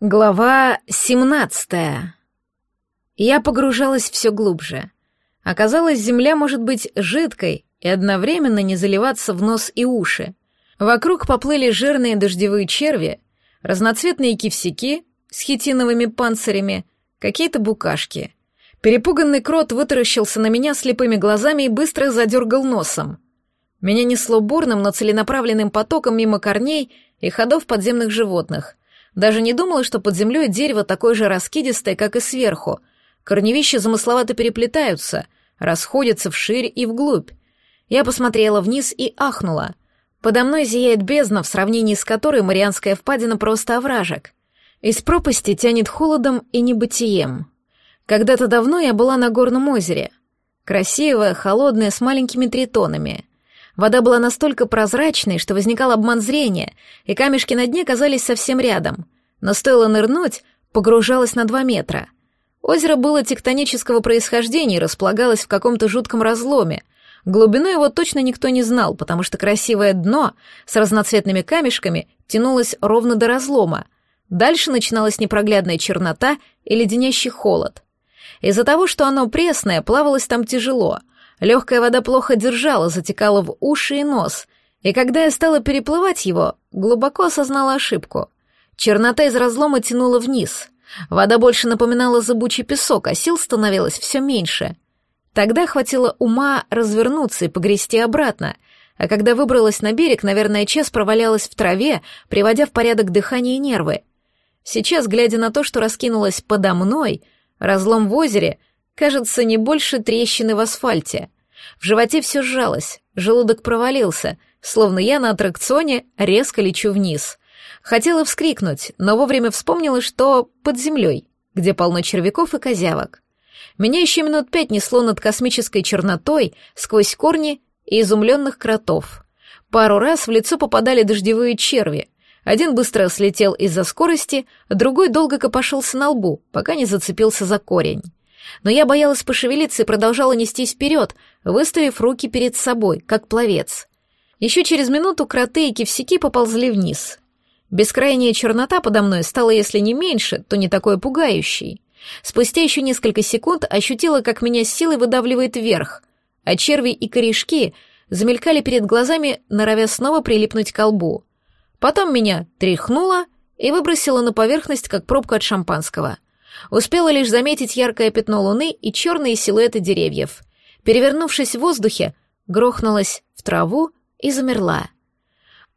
Глава 17. Я погружалась все глубже. Оказалось, земля может быть жидкой и одновременно не заливаться в нос и уши. Вокруг поплыли жирные дождевые черви, разноцветные кивсяки с хитиновыми панцирями, какие-то букашки. Перепуганный крот вытаращился на меня слепыми глазами и быстро задергал носом. Меня несло бурным, но целенаправленным потоком мимо корней и ходов подземных животных. Даже не думала, что под землей дерево такое же раскидистое, как и сверху. Корневища замысловато переплетаются, расходятся вширь и вглубь. Я посмотрела вниз и ахнула. Подо мной зияет бездна, в сравнении с которой Марианская впадина просто овражек. Из пропасти тянет холодом и небытием. Когда-то давно я была на горном озере. Красивое, холодное, с маленькими тритонами. Вода была настолько прозрачной, что возникал обман зрения, и камешки на дне казались совсем рядом. Но стоило нырнуть, погружалась на два метра. Озеро было тектонического происхождения и располагалось в каком-то жутком разломе. Глубину его точно никто не знал, потому что красивое дно с разноцветными камешками тянулось ровно до разлома. Дальше начиналась непроглядная чернота и леденящий холод. Из-за того, что оно пресное, плавалось там тяжело — Легкая вода плохо держала, затекала в уши и нос, и когда я стала переплывать его, глубоко осознала ошибку. Чернота из разлома тянула вниз. Вода больше напоминала зыбучий песок, а сил становилось все меньше. Тогда хватило ума развернуться и погрести обратно, а когда выбралась на берег, наверное, час провалялась в траве, приводя в порядок дыхание и нервы. Сейчас, глядя на то, что раскинулось подо мной, разлом в озере, Кажется, не больше трещины в асфальте. В животе все сжалось, желудок провалился, словно я на аттракционе резко лечу вниз. Хотела вскрикнуть, но вовремя вспомнила, что под землей, где полно червяков и козявок. Меня еще минут пять несло над космической чернотой сквозь корни и изумленных кротов. Пару раз в лицо попадали дождевые черви. Один быстро слетел из-за скорости, другой долго копошился на лбу, пока не зацепился за корень но я боялась пошевелиться и продолжала нестись вперед, выставив руки перед собой, как пловец. Еще через минуту кроты и кивсяки поползли вниз. Бескрайняя чернота подо мной стала, если не меньше, то не такой пугающей. Спустя еще несколько секунд ощутила, как меня с силой выдавливает вверх, а черви и корешки замелькали перед глазами, норовя снова прилипнуть к лбу. Потом меня тряхнуло и выбросило на поверхность, как пробку от шампанского — Успела лишь заметить яркое пятно луны и черные силуэты деревьев. Перевернувшись в воздухе, грохнулась в траву и замерла.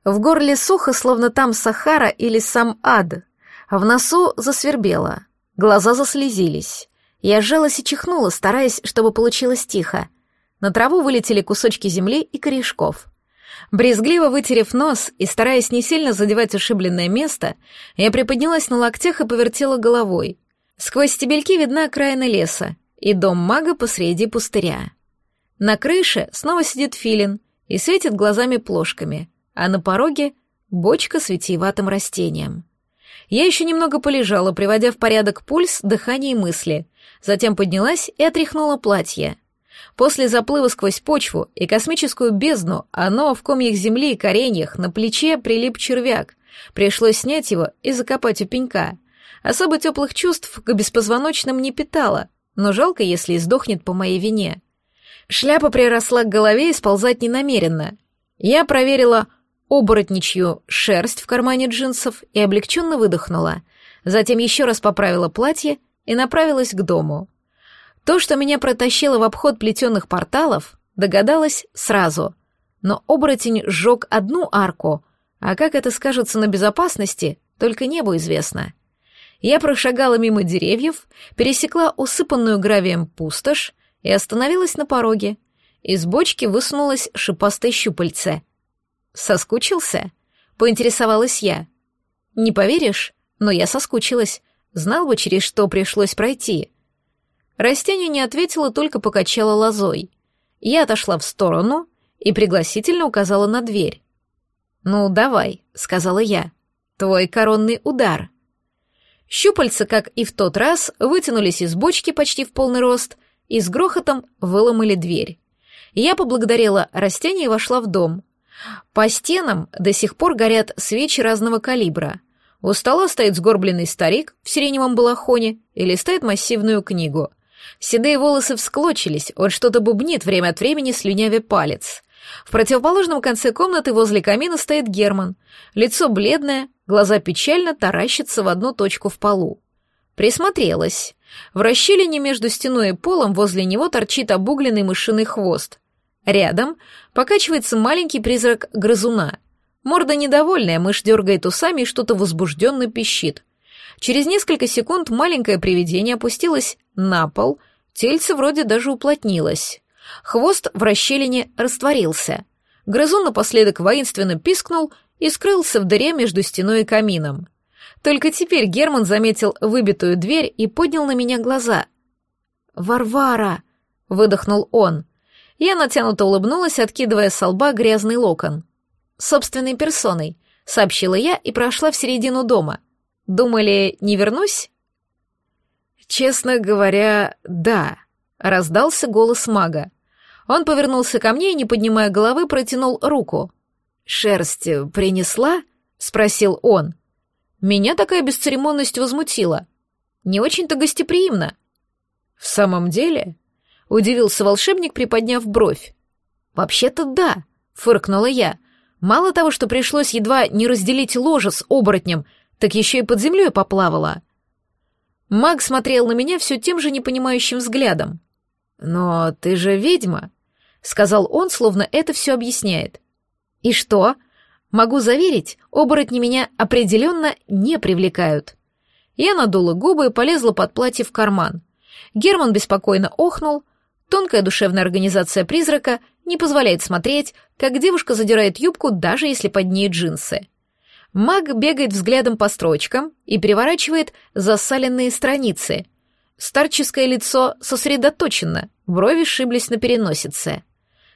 В горле сухо, словно там Сахара или сам ад. В носу засвербело, глаза заслезились. Я сжалась и чихнула, стараясь, чтобы получилось тихо. На траву вылетели кусочки земли и корешков. Брезгливо вытерев нос и стараясь не сильно задевать ушибленное место, я приподнялась на локтях и повертела головой. Сквозь стебельки видна окраина леса и дом мага посреди пустыря. На крыше снова сидит филин и светит глазами плошками, а на пороге — бочка с витиеватым растением. Я еще немного полежала, приводя в порядок пульс, дыхание и мысли, затем поднялась и отряхнула платье. После заплыва сквозь почву и космическую бездну оно в комьях земли и кореньях на плече прилип червяк. Пришлось снять его и закопать у пенька — Особо теплых чувств к беспозвоночным не питала, но жалко, если издохнет по моей вине. Шляпа приросла к голове и сползать не намеренно. Я проверила оборотничью шерсть в кармане джинсов и облегченно выдохнула. Затем еще раз поправила платье и направилась к дому. То, что меня протащило в обход плетеных порталов, догадалась сразу. Но оборотень сжег одну арку, а как это скажется на безопасности, только небу известно. Я прошагала мимо деревьев, пересекла усыпанную гравием пустошь и остановилась на пороге. Из бочки высунулось шипастое щупальце. «Соскучился?» — поинтересовалась я. «Не поверишь, но я соскучилась. Знал бы, через что пришлось пройти». Растение не ответило, только покачало лозой. Я отошла в сторону и пригласительно указала на дверь. «Ну, давай», — сказала я. «Твой коронный удар». Щупальца, как и в тот раз, вытянулись из бочки почти в полный рост и с грохотом выломали дверь. Я поблагодарила растение и вошла в дом. По стенам до сих пор горят свечи разного калибра. У стола стоит сгорбленный старик в сиреневом балахоне и листает массивную книгу. Седые волосы всклочились, он что-то бубнит время от времени, слюнявя палец. В противоположном конце комнаты возле камина стоит Герман. Лицо бледное, глаза печально таращатся в одну точку в полу. Присмотрелась. В расщелине между стеной и полом возле него торчит обугленный мышиный хвост. Рядом покачивается маленький призрак грызуна. Морда недовольная, мышь дергает усами и что-то возбужденно пищит. Через несколько секунд маленькое привидение опустилось на пол, тельце вроде даже уплотнилось. Хвост в расщелине растворился. Грызун напоследок воинственно пискнул и скрылся в дыре между стеной и камином. Только теперь Герман заметил выбитую дверь и поднял на меня глаза. «Варвара!» — выдохнул он. Я натянуто улыбнулась, откидывая с лба грязный локон. «Собственной персоной», — сообщила я и прошла в середину дома. «Думали, не вернусь?» «Честно говоря, да», — раздался голос мага. Он повернулся ко мне и, не поднимая головы, протянул руку. «Шерсть принесла?» — спросил он. Меня такая бесцеремонность возмутила. Не очень-то гостеприимно. В самом деле? Удивился волшебник, приподняв бровь. Вообще-то да, фыркнула я. Мало того, что пришлось едва не разделить ложе с оборотнем, так еще и под землей поплавала. Маг смотрел на меня все тем же непонимающим взглядом. «Но ты же ведьма», — сказал он, словно это все объясняет. «И что?» Могу заверить, оборотни меня определенно не привлекают. Я надула губы и полезла под платье в карман. Герман беспокойно охнул. Тонкая душевная организация призрака не позволяет смотреть, как девушка задирает юбку, даже если под ней джинсы. Маг бегает взглядом по строчкам и переворачивает засаленные страницы. Старческое лицо сосредоточено, брови шиблись на переносице.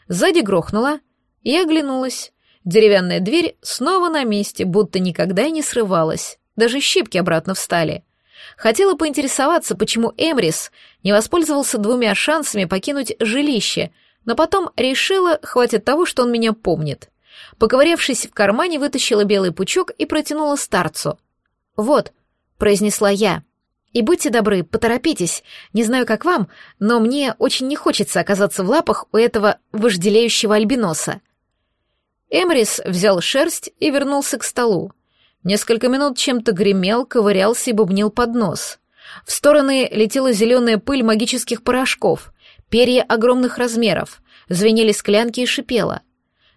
Сзади грохнуло, и оглянулась. Деревянная дверь снова на месте, будто никогда и не срывалась. Даже щипки обратно встали. Хотела поинтересоваться, почему Эмрис не воспользовался двумя шансами покинуть жилище, но потом решила, хватит того, что он меня помнит. Поковырявшись в кармане, вытащила белый пучок и протянула старцу. «Вот», — произнесла я, — «и будьте добры, поторопитесь. Не знаю, как вам, но мне очень не хочется оказаться в лапах у этого вожделеющего альбиноса». Эмрис взял шерсть и вернулся к столу. Несколько минут чем-то гремел, ковырялся и бубнил под нос. В стороны летела зеленая пыль магических порошков, перья огромных размеров, звенели склянки и шипело.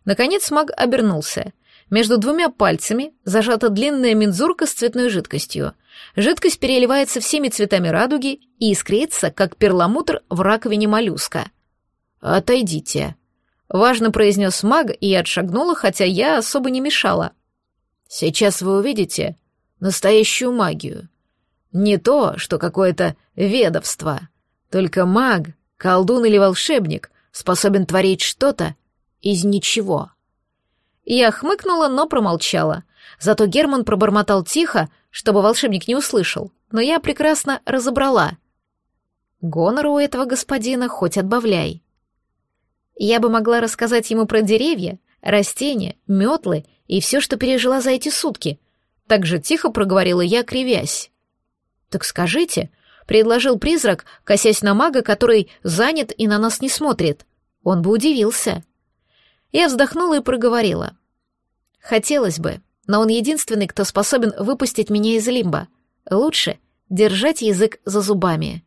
Наконец маг обернулся. Между двумя пальцами зажата длинная мензурка с цветной жидкостью. Жидкость переливается всеми цветами радуги и искрится, как перламутр в раковине моллюска. «Отойдите», Важно произнес маг и отшагнула, хотя я особо не мешала. Сейчас вы увидите настоящую магию. Не то, что какое-то ведовство. Только маг, колдун или волшебник способен творить что-то из ничего. Я хмыкнула, но промолчала. Зато Герман пробормотал тихо, чтобы волшебник не услышал, но я прекрасно разобрала. Гонор у этого господина хоть отбавляй. Я бы могла рассказать ему про деревья, растения, метлы и все, что пережила за эти сутки. Так же тихо проговорила я, кривясь. «Так скажите», — предложил призрак, косясь на мага, который занят и на нас не смотрит. Он бы удивился. Я вздохнула и проговорила. «Хотелось бы, но он единственный, кто способен выпустить меня из лимба. Лучше держать язык за зубами».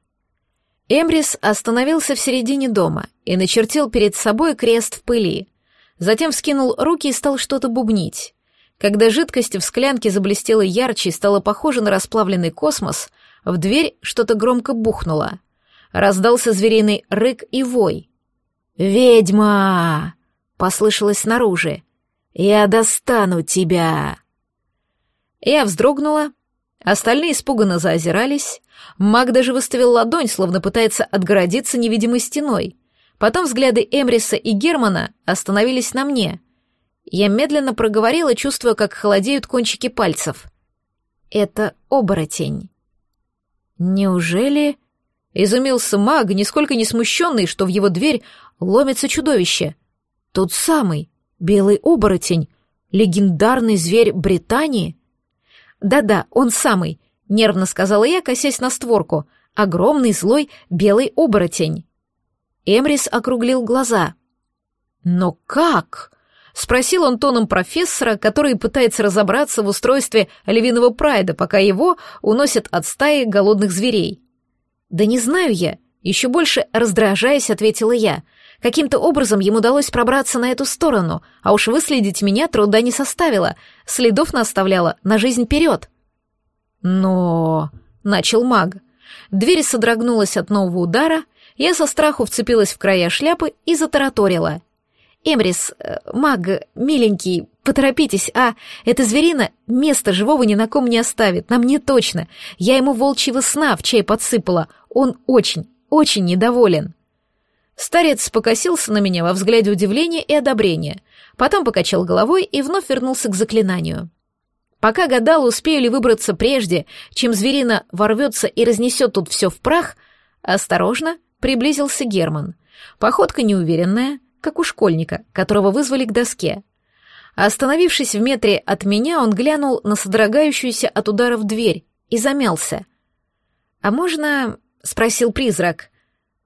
Эмрис остановился в середине дома и начертил перед собой крест в пыли. Затем вскинул руки и стал что-то бубнить. Когда жидкость в склянке заблестела ярче и стала похожа на расплавленный космос, в дверь что-то громко бухнуло. Раздался звериный рык и вой. «Ведьма!» — послышалось снаружи. «Я достану тебя!» Я вздрогнула, остальные испуганно заозирались, Маг даже выставил ладонь, словно пытается отгородиться невидимой стеной. Потом взгляды Эмриса и Германа остановились на мне. Я медленно проговорила, чувствуя, как холодеют кончики пальцев. «Это оборотень». «Неужели...» — изумился маг, нисколько не смущенный, что в его дверь ломится чудовище. «Тот самый, белый оборотень, легендарный зверь Британии?» Да-да, он самый, нервно сказала я, косясь на створку. Огромный злой белый оборотень. Эмрис округлил глаза. «Но как?» — спросил он тоном профессора, который пытается разобраться в устройстве львиного прайда, пока его уносят от стаи голодных зверей. «Да не знаю я», — еще больше раздражаясь, ответила я. Каким-то образом ему удалось пробраться на эту сторону, а уж выследить меня труда не составило, следов наставляла на жизнь вперед. «Но...» — начал маг. Дверь содрогнулась от нового удара, я со страху вцепилась в края шляпы и затараторила. «Эмрис, э, маг, миленький, поторопитесь, а эта зверина места живого ни на ком не оставит, нам не точно. Я ему волчьего сна в чай подсыпала, он очень, очень недоволен». Старец покосился на меня во взгляде удивления и одобрения, потом покачал головой и вновь вернулся к заклинанию. Пока гадал, успею ли выбраться прежде, чем зверина ворвется и разнесет тут все в прах, осторожно приблизился Герман. Походка неуверенная, как у школьника, которого вызвали к доске. Остановившись в метре от меня, он глянул на содрогающуюся от ударов дверь и замялся. «А можно...» — спросил призрак.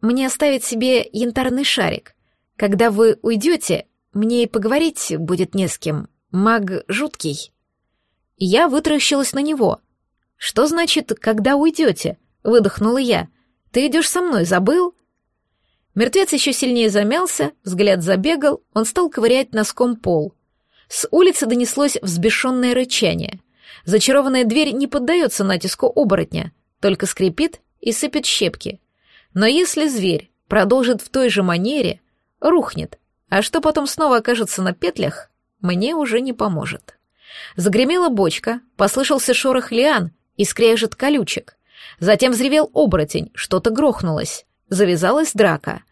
«Мне оставить себе янтарный шарик. Когда вы уйдете, мне и поговорить будет не с кем. Маг жуткий». Я вытаращилась на него. «Что значит, когда уйдете?» — выдохнула я. «Ты идешь со мной, забыл?» Мертвец еще сильнее замялся, взгляд забегал, он стал ковырять носком пол. С улицы донеслось взбешенное рычание. Зачарованная дверь не поддается натиску оборотня, только скрипит и сыпет щепки. Но если зверь продолжит в той же манере, рухнет, а что потом снова окажется на петлях, мне уже не поможет. Загремела бочка, послышался шорох лиан и колючек. Затем взревел оборотень, что-то грохнулось. Завязалась драка.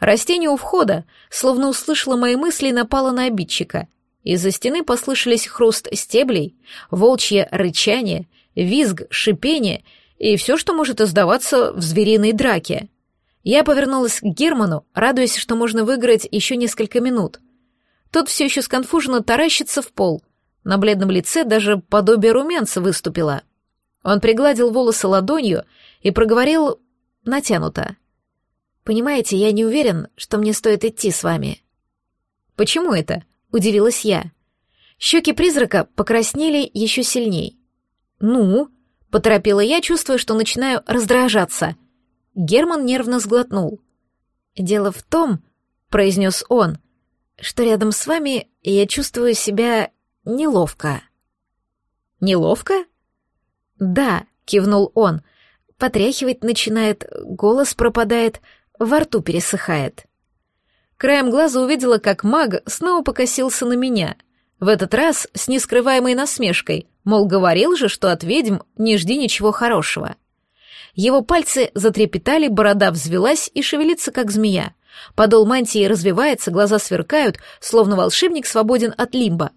Растение у входа, словно услышало мои мысли, напало на обидчика. Из-за стены послышались хруст стеблей, волчье рычание, визг, шипение и все, что может издаваться в звериной драке. Я повернулась к Герману, радуясь, что можно выиграть еще несколько минут. Тот все еще сконфуженно таращится в пол. На бледном лице даже подобие румянца выступило. Он пригладил волосы ладонью и проговорил натянуто. Понимаете, я не уверен, что мне стоит идти с вами. Почему это? Удивилась я. Щеки призрака покраснели еще сильней. Ну, поторопила я, чувствуя, что начинаю раздражаться. Герман нервно сглотнул. Дело в том, произнес он, что рядом с вами я чувствую себя неловко. Неловко? Да, кивнул он. Потряхивать начинает, голос пропадает, во рту пересыхает. Краем глаза увидела, как маг снова покосился на меня. В этот раз с нескрываемой насмешкой, мол, говорил же, что от ведьм не жди ничего хорошего. Его пальцы затрепетали, борода взвелась и шевелится, как змея. Подол мантии развивается, глаза сверкают, словно волшебник свободен от лимба.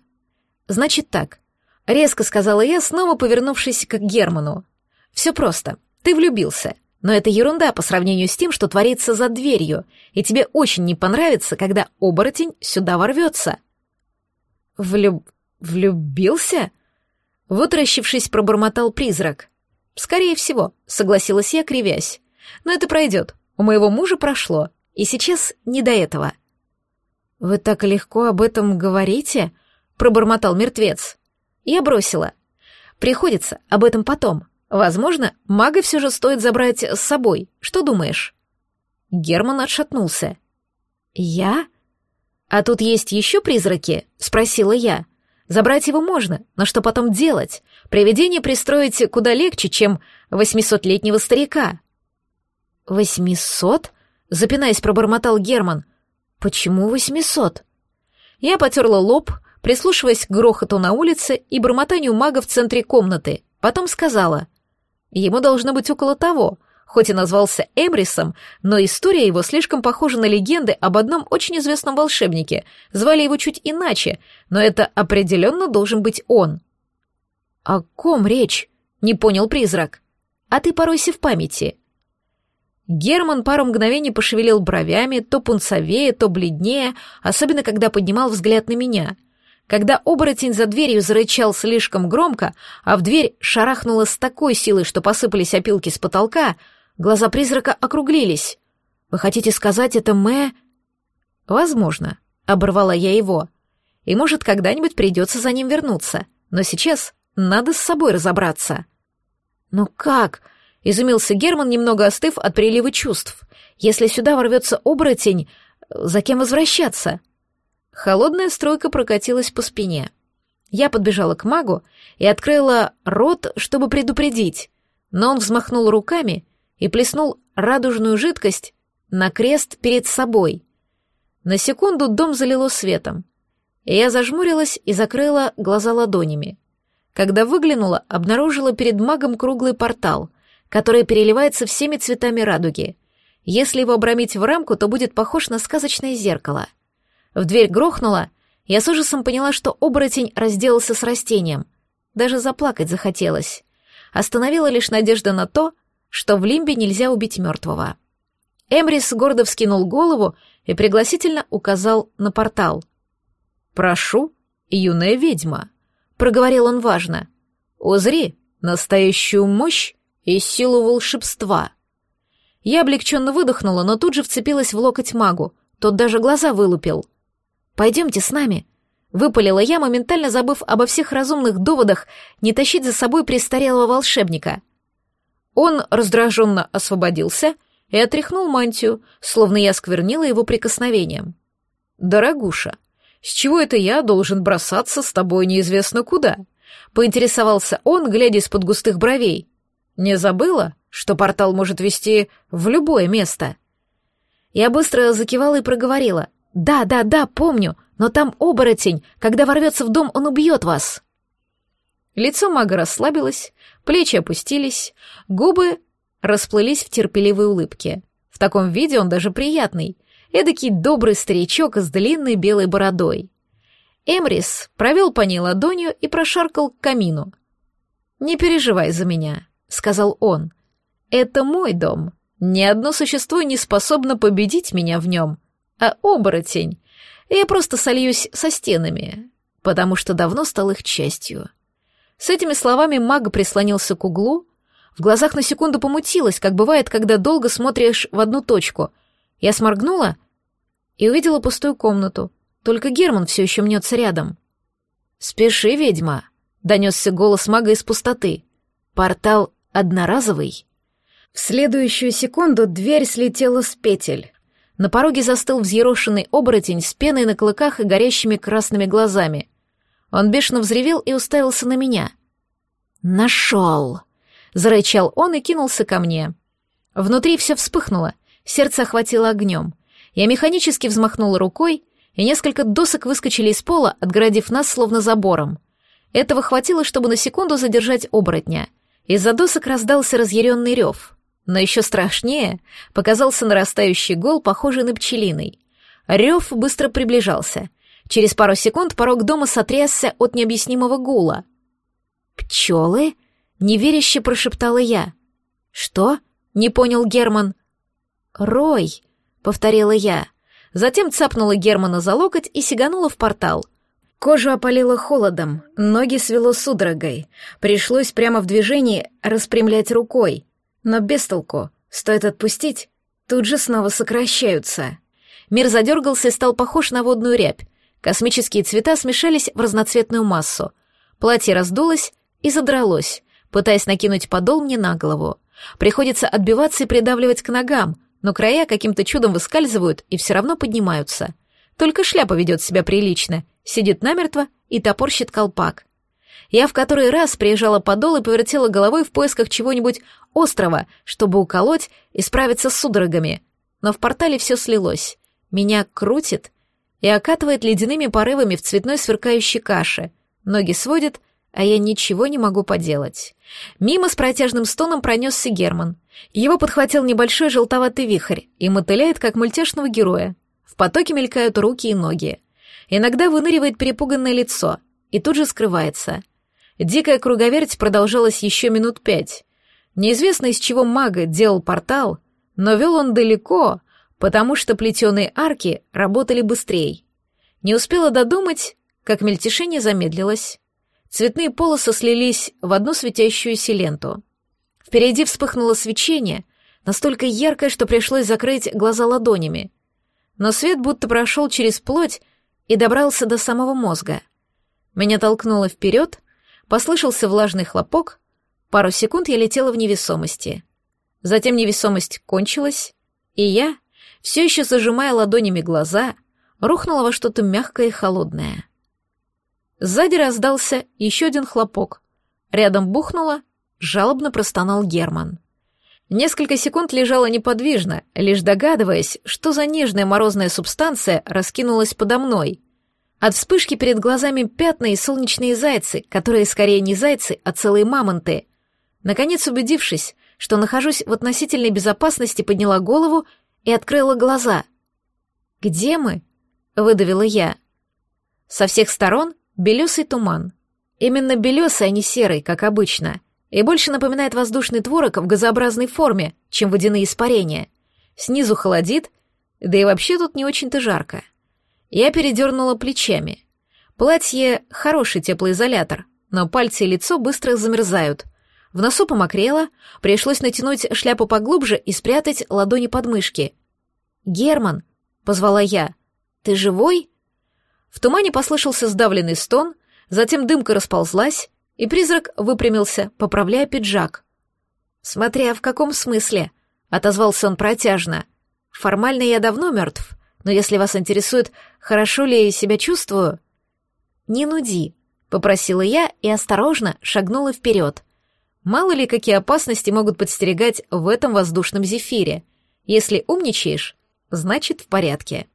«Значит так», — резко сказала я, снова повернувшись к Герману. «Все просто. Ты влюбился. Но это ерунда по сравнению с тем, что творится за дверью, и тебе очень не понравится, когда оборотень сюда ворвется. Влюб... влюбился? Вытаращившись, пробормотал призрак. Скорее всего, согласилась я, кривясь. Но это пройдет. У моего мужа прошло, и сейчас не до этого. Вы так легко об этом говорите? Пробормотал мертвец. Я бросила. Приходится об этом потом. Возможно, мага все же стоит забрать с собой. Что думаешь? Герман отшатнулся. Я? А тут есть еще призраки? Спросила я. Забрать его можно, но что потом делать? Привидение пристроить куда легче, чем восьмисотлетнего старика. Восьмисот? Запинаясь, пробормотал Герман. Почему восьмисот? Я потерла лоб, прислушиваясь к грохоту на улице и бормотанию мага в центре комнаты. Потом сказала. Ему должно быть около того, хоть и назвался Эмрисом, но история его слишком похожа на легенды об одном очень известном волшебнике. Звали его чуть иначе, но это определенно должен быть он. «О ком речь?» — не понял призрак. «А ты поройся в памяти». Герман пару мгновений пошевелил бровями, то пунцовее, то бледнее, особенно когда поднимал взгляд на меня. Когда оборотень за дверью зарычал слишком громко, а в дверь шарахнуло с такой силой, что посыпались опилки с потолка, глаза призрака округлились. «Вы хотите сказать, это Мэ...» «Возможно», — оборвала я его. «И, может, когда-нибудь придется за ним вернуться. Но сейчас надо с собой разобраться». «Ну как?» — изумился Герман, немного остыв от прилива чувств. «Если сюда ворвется оборотень, за кем возвращаться?» Холодная стройка прокатилась по спине. Я подбежала к магу и открыла рот, чтобы предупредить, но он взмахнул руками и плеснул радужную жидкость на крест перед собой. На секунду дом залило светом, и я зажмурилась и закрыла глаза ладонями. Когда выглянула, обнаружила перед магом круглый портал, который переливается всеми цветами радуги. Если его обрамить в рамку, то будет похож на сказочное зеркало. В дверь грохнула, я с ужасом поняла, что оборотень разделался с растением. Даже заплакать захотелось. Остановила лишь надежда на то, что в лимбе нельзя убить мертвого. Эмрис гордо вскинул голову и пригласительно указал на портал. «Прошу, юная ведьма», — проговорил он важно, — «узри настоящую мощь и силу волшебства». Я облегченно выдохнула, но тут же вцепилась в локоть магу, тот даже глаза вылупил. «Пойдемте с нами», — выпалила я, моментально забыв обо всех разумных доводах не тащить за собой престарелого волшебника. Он раздраженно освободился — и отряхнул мантию, словно я сквернила его прикосновением. «Дорогуша, с чего это я должен бросаться с тобой неизвестно куда?» — поинтересовался он, глядя из-под густых бровей. «Не забыла, что портал может вести в любое место?» Я быстро закивала и проговорила. «Да, да, да, помню, но там оборотень. Когда ворвется в дом, он убьет вас». Лицо мага расслабилось, плечи опустились, губы расплылись в терпеливой улыбке. В таком виде он даже приятный, эдакий добрый старичок с длинной белой бородой. Эмрис провел по ней ладонью и прошаркал к камину. «Не переживай за меня», — сказал он. «Это мой дом. Ни одно существо не способно победить меня в нем. А оборотень. Я просто сольюсь со стенами, потому что давно стал их частью». С этими словами маг прислонился к углу, в глазах на секунду помутилось, как бывает, когда долго смотришь в одну точку. Я сморгнула и увидела пустую комнату. Только Герман все еще мнется рядом. «Спеши, ведьма!» — донесся голос мага из пустоты. «Портал одноразовый». В следующую секунду дверь слетела с петель. На пороге застыл взъерошенный оборотень с пеной на клыках и горящими красными глазами. Он бешено взревел и уставился на меня. «Нашел!» Зарычал он и кинулся ко мне. Внутри все вспыхнуло, сердце охватило огнем. Я механически взмахнула рукой, и несколько досок выскочили из пола, отгородив нас словно забором. Этого хватило, чтобы на секунду задержать оборотня. Из-за досок раздался разъяренный рев. Но еще страшнее показался нарастающий гол, похожий на пчелиный. Рев быстро приближался. Через пару секунд порог дома сотрясся от необъяснимого гула. «Пчелы?» Неверяще прошептала я. «Что?» — не понял Герман. «Рой», — повторила я. Затем цапнула Германа за локоть и сиганула в портал. Кожу опалило холодом, ноги свело судорогой. Пришлось прямо в движении распрямлять рукой. Но без толку. Стоит отпустить, тут же снова сокращаются. Мир задергался и стал похож на водную рябь. Космические цвета смешались в разноцветную массу. Платье раздулось и задралось пытаясь накинуть подол мне на голову. Приходится отбиваться и придавливать к ногам, но края каким-то чудом выскальзывают и все равно поднимаются. Только шляпа ведет себя прилично, сидит намертво и топорщит колпак. Я в который раз приезжала подол и повертела головой в поисках чего-нибудь острого, чтобы уколоть и справиться с судорогами. Но в портале все слилось. Меня крутит и окатывает ледяными порывами в цветной сверкающей каше. Ноги сводят, а я ничего не могу поделать. Мимо с протяжным стоном пронесся Герман. Его подхватил небольшой желтоватый вихрь и мотыляет, как мультяшного героя. В потоке мелькают руки и ноги. Иногда выныривает перепуганное лицо и тут же скрывается. Дикая круговерть продолжалась еще минут пять. Неизвестно, из чего мага делал портал, но вел он далеко, потому что плетеные арки работали быстрее. Не успела додумать, как мельтешение замедлилось. Цветные полосы слились в одну светящуюся ленту. Впереди вспыхнуло свечение, настолько яркое, что пришлось закрыть глаза ладонями. Но свет будто прошел через плоть и добрался до самого мозга. Меня толкнуло вперед, послышался влажный хлопок, пару секунд я летела в невесомости. Затем невесомость кончилась, и я, все еще зажимая ладонями глаза, рухнула во что-то мягкое и холодное. Сзади раздался еще один хлопок. Рядом бухнуло, жалобно простонал Герман. Несколько секунд лежала неподвижно, лишь догадываясь, что за нежная морозная субстанция раскинулась подо мной. От вспышки перед глазами пятна и солнечные зайцы, которые скорее не зайцы, а целые мамонты. Наконец, убедившись, что нахожусь в относительной безопасности, подняла голову и открыла глаза. «Где мы?» — выдавила я. Со всех сторон белесый туман. Именно белесый, а не серый, как обычно, и больше напоминает воздушный творог в газообразной форме, чем водяные испарения. Снизу холодит, да и вообще тут не очень-то жарко. Я передернула плечами. Платье — хороший теплоизолятор, но пальцы и лицо быстро замерзают. В носу помокрело, пришлось натянуть шляпу поглубже и спрятать ладони под мышки. «Герман!» — позвала я. «Ты живой?» В тумане послышался сдавленный стон, затем дымка расползлась, и призрак выпрямился, поправляя пиджак. «Смотря в каком смысле?» — отозвался он протяжно. «Формально я давно мертв, но если вас интересует, хорошо ли я себя чувствую...» «Не нуди», — попросила я и осторожно шагнула вперед. Мало ли, какие опасности могут подстерегать в этом воздушном зефире. Если умничаешь, значит, в порядке.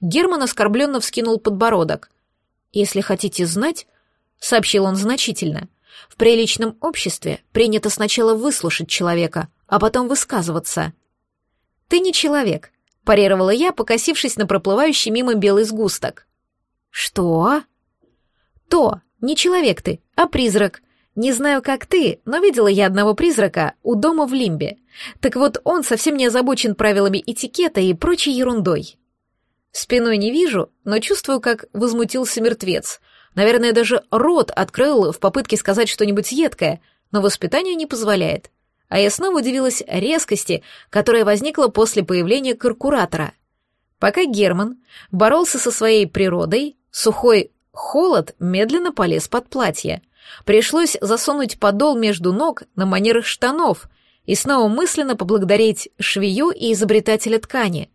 Герман оскорбленно вскинул подбородок. «Если хотите знать», — сообщил он значительно, — «в приличном обществе принято сначала выслушать человека, а потом высказываться». «Ты не человек», — парировала я, покосившись на проплывающий мимо белый сгусток. «Что?» «То, не человек ты, а призрак. Не знаю, как ты, но видела я одного призрака у дома в Лимбе. Так вот, он совсем не озабочен правилами этикета и прочей ерундой». Спиной не вижу, но чувствую, как возмутился мертвец. Наверное, даже рот открыл в попытке сказать что-нибудь едкое, но воспитание не позволяет а я снова удивилась резкости, которая возникла после появления каркуратора. Пока Герман боролся со своей природой, сухой холод медленно полез под платье. Пришлось засунуть подол между ног на манерах штанов и снова мысленно поблагодарить швею и изобретателя ткани.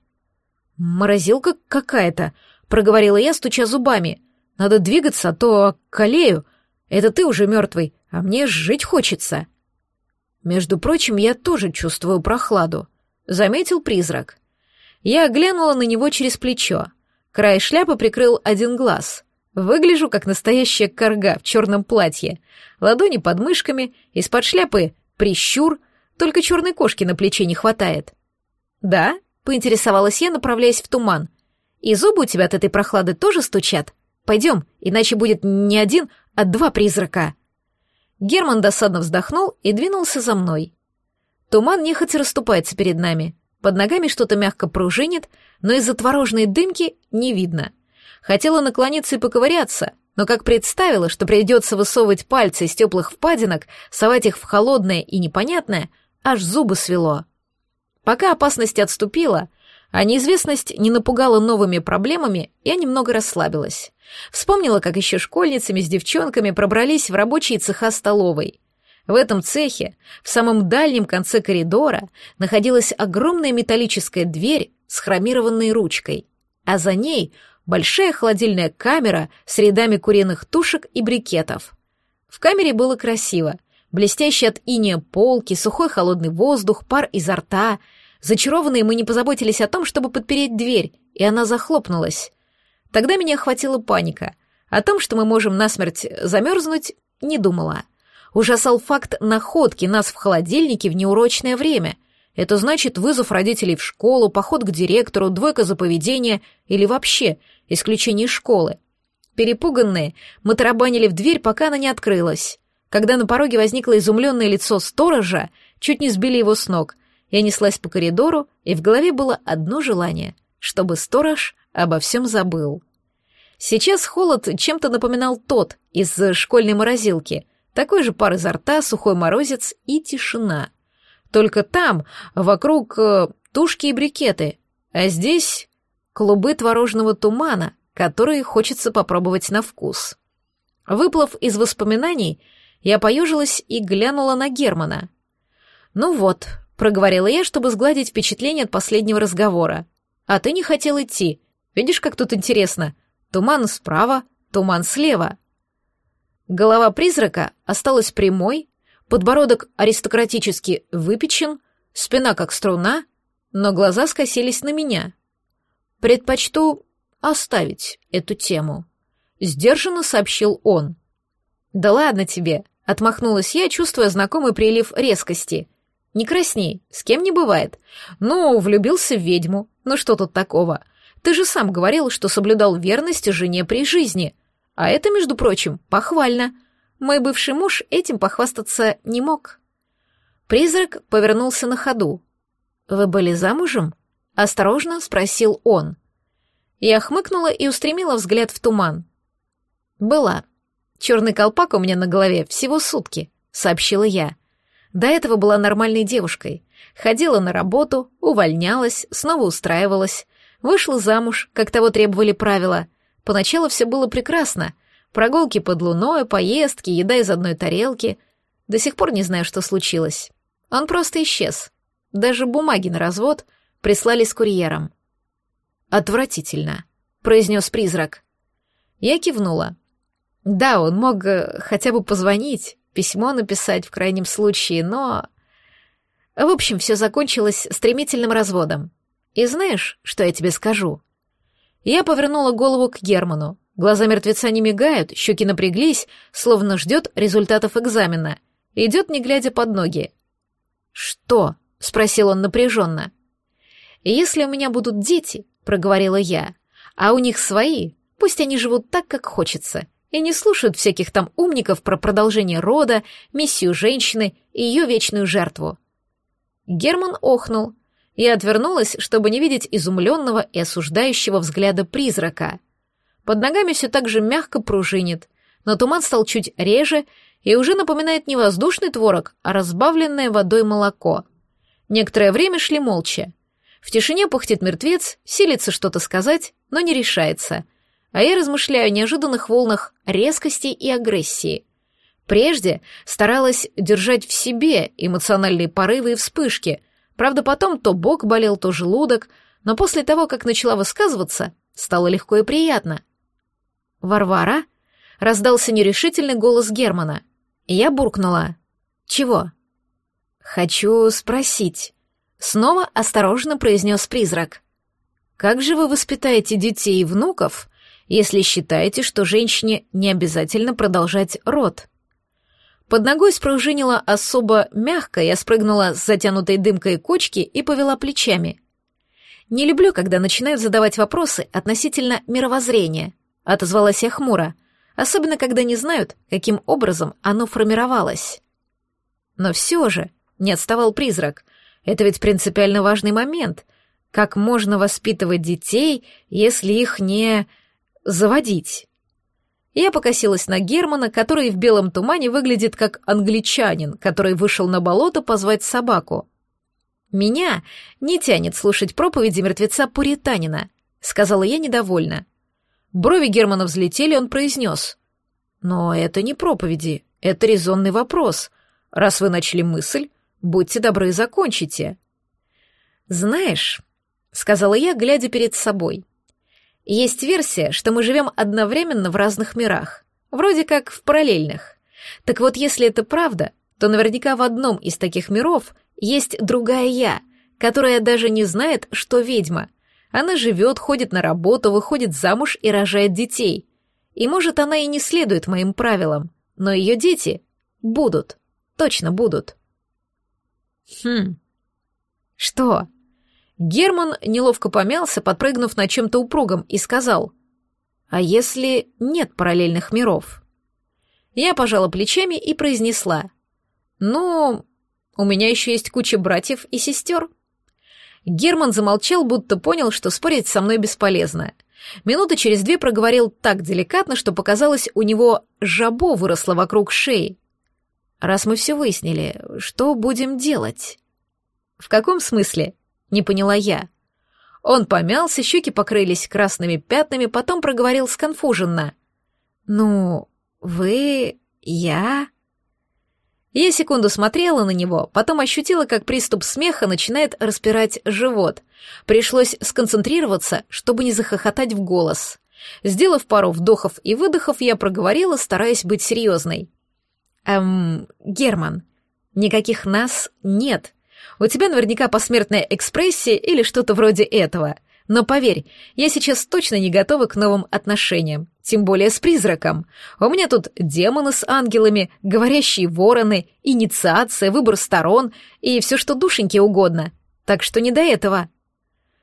«Морозилка какая-то», — проговорила я, стуча зубами. «Надо двигаться, а то колею. Это ты уже мертвый, а мне жить хочется». Между прочим, я тоже чувствую прохладу, заметил призрак. Я оглянула на него через плечо. Край шляпы прикрыл один глаз. Выгляжу как настоящая корга в черном платье. Ладони под мышками, из-под шляпы прищур, только черной кошки на плече не хватает. Да, поинтересовалась я, направляясь в туман. И зубы у тебя от этой прохлады тоже стучат? Пойдем, иначе будет не один, а два призрака. Герман досадно вздохнул и двинулся за мной. Туман нехотя расступается перед нами. Под ногами что-то мягко пружинит, но из-за творожной дымки не видно. Хотела наклониться и поковыряться, но как представила, что придется высовывать пальцы из теплых впадинок, совать их в холодное и непонятное, аж зубы свело. Пока опасность отступила, а неизвестность не напугала новыми проблемами, я немного расслабилась. Вспомнила, как еще школьницами с девчонками пробрались в рабочие цеха столовой. В этом цехе, в самом дальнем конце коридора, находилась огромная металлическая дверь с хромированной ручкой, а за ней большая холодильная камера с рядами куриных тушек и брикетов. В камере было красиво. Блестящие от иния полки, сухой холодный воздух, пар изо рта — Зачарованные мы не позаботились о том, чтобы подпереть дверь, и она захлопнулась. Тогда меня охватила паника. О том, что мы можем насмерть замерзнуть, не думала. Ужасал факт находки нас в холодильнике в неурочное время. Это значит вызов родителей в школу, поход к директору, двойка за поведение или вообще исключение школы. Перепуганные, мы тарабанили в дверь, пока она не открылась. Когда на пороге возникло изумленное лицо сторожа, чуть не сбили его с ног — я неслась по коридору, и в голове было одно желание, чтобы сторож обо всем забыл. Сейчас холод чем-то напоминал тот из школьной морозилки. Такой же пар изо рта, сухой морозец и тишина. Только там, вокруг э, тушки и брикеты, а здесь клубы творожного тумана, которые хочется попробовать на вкус. Выплыв из воспоминаний, я поежилась и глянула на Германа. «Ну вот», — проговорила я, чтобы сгладить впечатление от последнего разговора. «А ты не хотел идти. Видишь, как тут интересно? Туман справа, туман слева». Голова призрака осталась прямой, подбородок аристократически выпечен, спина как струна, но глаза скосились на меня. «Предпочту оставить эту тему», — сдержанно сообщил он. «Да ладно тебе», — отмахнулась я, чувствуя знакомый прилив резкости. «Не красней, с кем не бывает. Ну, влюбился в ведьму, ну что тут такого? Ты же сам говорил, что соблюдал верность жене при жизни. А это, между прочим, похвально. Мой бывший муж этим похвастаться не мог». Призрак повернулся на ходу. «Вы были замужем?» — осторожно спросил он. Я хмыкнула и устремила взгляд в туман. «Была. Черный колпак у меня на голове всего сутки», — сообщила я. До этого была нормальной девушкой. Ходила на работу, увольнялась, снова устраивалась. Вышла замуж, как того требовали правила. Поначалу все было прекрасно. Прогулки под луной, поездки, еда из одной тарелки. До сих пор не знаю, что случилось. Он просто исчез. Даже бумаги на развод прислали с курьером. «Отвратительно», — произнес призрак. Я кивнула. Да, он мог э, хотя бы позвонить, письмо написать в крайнем случае, но... В общем, все закончилось стремительным разводом. И знаешь, что я тебе скажу? Я повернула голову к Герману. Глаза мертвеца не мигают, щеки напряглись, словно ждет результатов экзамена. Идет, не глядя под ноги. «Что?» — спросил он напряженно. «Если у меня будут дети», — проговорила я, — «а у них свои, пусть они живут так, как хочется, и не слушают всяких там умников про продолжение рода, миссию женщины и ее вечную жертву. Герман охнул. Я отвернулась, чтобы не видеть изумленного и осуждающего взгляда призрака. Под ногами все так же мягко пружинит, но туман стал чуть реже и уже напоминает не воздушный творог, а разбавленное водой молоко. Некоторое время шли молча. В тишине пухтит мертвец, силится что-то сказать, но не решается — а я размышляю о неожиданных волнах резкости и агрессии. Прежде старалась держать в себе эмоциональные порывы и вспышки, правда потом то бок болел, то желудок, но после того, как начала высказываться, стало легко и приятно. «Варвара?» — раздался нерешительный голос Германа. Я буркнула. «Чего?» «Хочу спросить». Снова осторожно произнес призрак. «Как же вы воспитаете детей и внуков, если считаете, что женщине не обязательно продолжать род. Под ногой спружинила особо мягко, я спрыгнула с затянутой дымкой кочки и повела плечами. «Не люблю, когда начинают задавать вопросы относительно мировоззрения», — отозвалась я хмуро, особенно когда не знают, каким образом оно формировалось. Но все же, не отставал призрак, это ведь принципиально важный момент. Как можно воспитывать детей, если их не заводить. Я покосилась на Германа, который в белом тумане выглядит как англичанин, который вышел на болото позвать собаку. «Меня не тянет слушать проповеди мертвеца-пуританина», — сказала я недовольно. Брови Германа взлетели, он произнес. «Но это не проповеди, это резонный вопрос. Раз вы начали мысль, будьте добры, закончите». «Знаешь», — сказала я, глядя перед собой, — есть версия, что мы живем одновременно в разных мирах, вроде как в параллельных. Так вот, если это правда, то наверняка в одном из таких миров есть другая я, которая даже не знает, что ведьма. Она живет, ходит на работу, выходит замуж и рожает детей. И может, она и не следует моим правилам, но ее дети будут, точно будут. Хм. Что? Герман неловко помялся, подпрыгнув на чем-то упругом, и сказал, «А если нет параллельных миров?» Я пожала плечами и произнесла, «Ну, у меня еще есть куча братьев и сестер». Герман замолчал, будто понял, что спорить со мной бесполезно. Минуты через две проговорил так деликатно, что показалось, у него жабо выросло вокруг шеи. «Раз мы все выяснили, что будем делать?» «В каком смысле?» — не поняла я. Он помялся, щеки покрылись красными пятнами, потом проговорил сконфуженно. «Ну, вы... я...» Я секунду смотрела на него, потом ощутила, как приступ смеха начинает распирать живот. Пришлось сконцентрироваться, чтобы не захохотать в голос. Сделав пару вдохов и выдохов, я проговорила, стараясь быть серьезной. «Эм, Герман, никаких нас нет. У тебя наверняка посмертная экспрессия или что-то вроде этого. Но поверь, я сейчас точно не готова к новым отношениям тем более с призраком. У меня тут демоны с ангелами, говорящие вороны, инициация, выбор сторон и все, что душеньке угодно. Так что не до этого.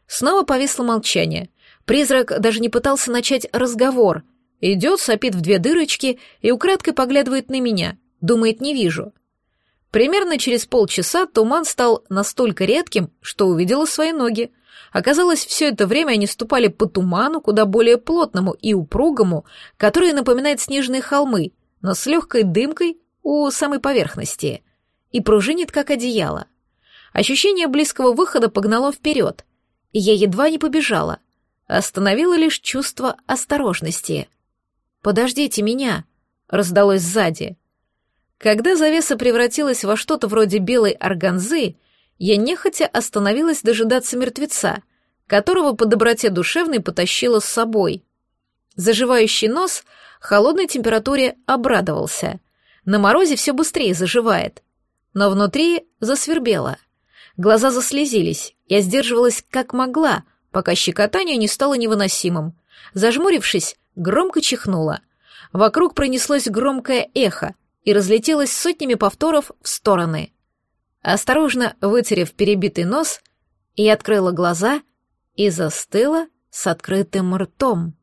Снова повисло молчание. Призрак даже не пытался начать разговор. Идет, сопит в две дырочки и украдкой поглядывает на меня. Думает, не вижу. Примерно через полчаса туман стал настолько редким, что увидела свои ноги — Оказалось, все это время они ступали по туману, куда более плотному и упругому, который напоминает снежные холмы, но с легкой дымкой у самой поверхности, и пружинит, как одеяло. Ощущение близкого выхода погнало вперед, и я едва не побежала. Остановило лишь чувство осторожности. «Подождите меня!» — раздалось сзади. Когда завеса превратилась во что-то вроде белой органзы, я нехотя остановилась дожидаться мертвеца, которого по доброте душевной потащила с собой. Заживающий нос холодной температуре обрадовался. На морозе все быстрее заживает. Но внутри засвербело. Глаза заслезились. Я сдерживалась как могла, пока щекотание не стало невыносимым. Зажмурившись, громко чихнула. Вокруг пронеслось громкое эхо и разлетелось сотнями повторов в стороны. Осторожно вытерев перебитый нос, я открыла глаза и застыла с открытым ртом.